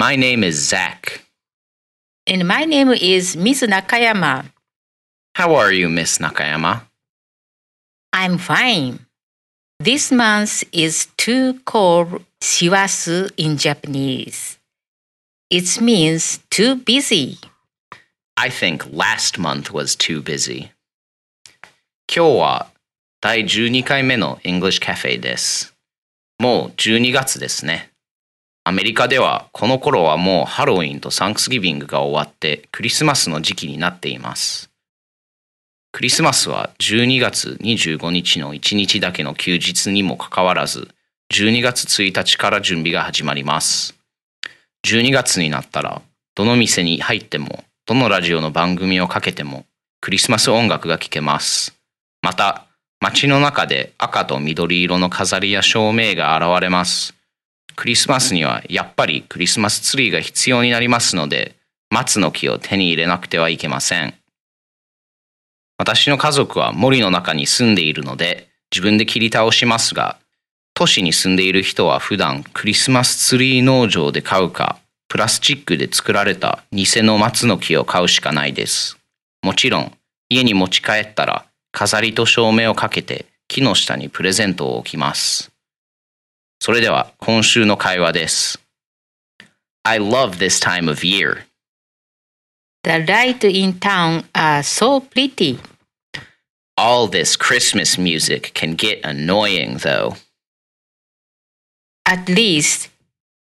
My name is Zach. And my name is Miss Nakayama. How are you, Miss Nakayama? I'm fine. This month is too cold shiwasu in Japanese. It means too busy. I think last month was too busy. 今日は第12回目の English Cafe です。もう12月ですね。 アメリカではこの頃はもうハロウィンとサンクスギビングが終わってクリスマスの時期になっています。クリスマスは12月25日の1日だけの休日にもかかわらず12月1日から準備が始まります。12月になったらどの店に入ってもどのラジオの番組をかけてもクリスマス音楽が聴けます。また街の中で赤と緑色の飾りや照明が現れます。クリスマスにはやっぱりクリスマスツリーが必要になりますので、松の木を手に入れなくてはいけません。私の家族は森の中に住んでいるので、自分で切り倒しますが、都市に住んでいる人は普段クリスマスツリー農場で買うか、プラスチックで作られた偽の松の木を買うしかないです。もちろん、家に持ち帰ったら、飾りと照明をかけて木の下にプレゼントを置きます。それでは今週の会話です。I love this time of year. The lights in town are so pretty. All this Christmas music can get annoying though. At least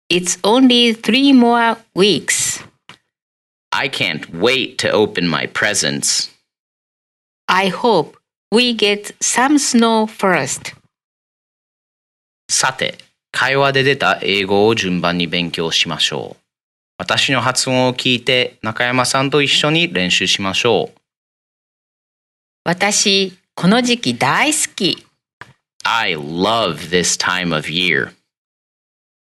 it's only three more weeks. I can't wait to open my presents. I hope we get some snow first. さて、 会話で出た英語を順番に勉強しましょう。私の発音を聞いて中山さんと一緒に練習しましょう。私、この時期大好き。I love this time of year.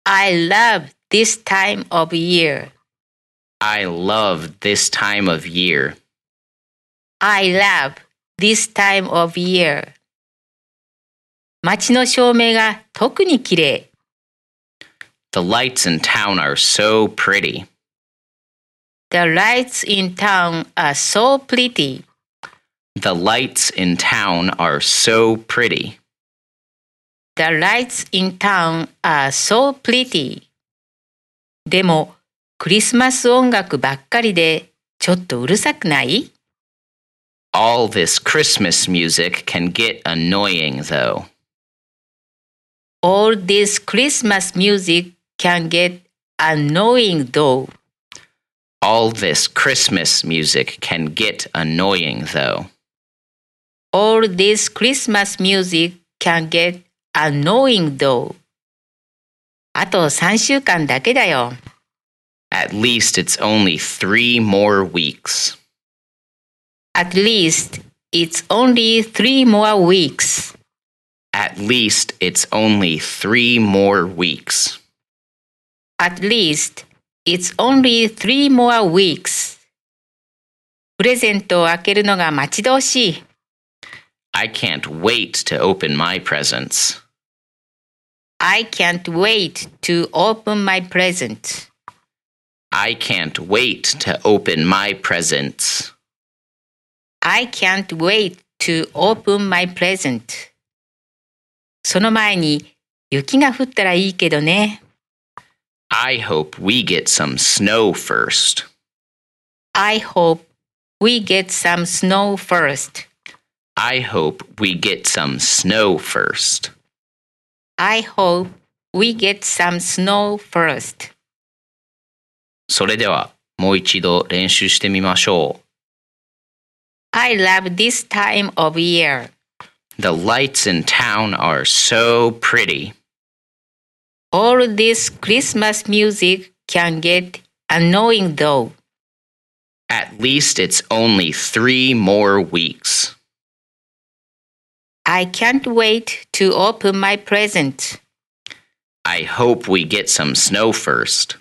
I love this time of year. I love this time of year. I love this time of year. 街の照明が特に綺麗。The lights in town are so pretty. The lights in town are so pretty. The lights in town are so pretty. The lights in town are so pretty. でも、クリスマス音楽ばっかりでちょっとうるさくない All this Christmas music can get annoying though. All this Christmas music can get annoying though. All this Christmas music can get annoying though. All this Christmas music can get annoying though. あと3週間だけだよ。 At least it's only three more weeks. At least it's only three more weeks. At least it's only three more weeks. At least it's only three more weeks. プレゼントを開けるのが待ち遠しい。 I can't wait to open my presents. I can't wait to open my present. I can't wait to open my presents. I can't wait to open my present. その前に雪が降ったらいいけどね。 I hope we get some snow first. I hope we get some snow first. I hope we get some snow first. I hope we get some snow first. それではもう一度練習してみましょ I love this time of year. う。The lights in town are so pretty. All this Christmas music can get annoying though. At least it's only three more weeks. I can't wait to open my present. I hope we get some snow first.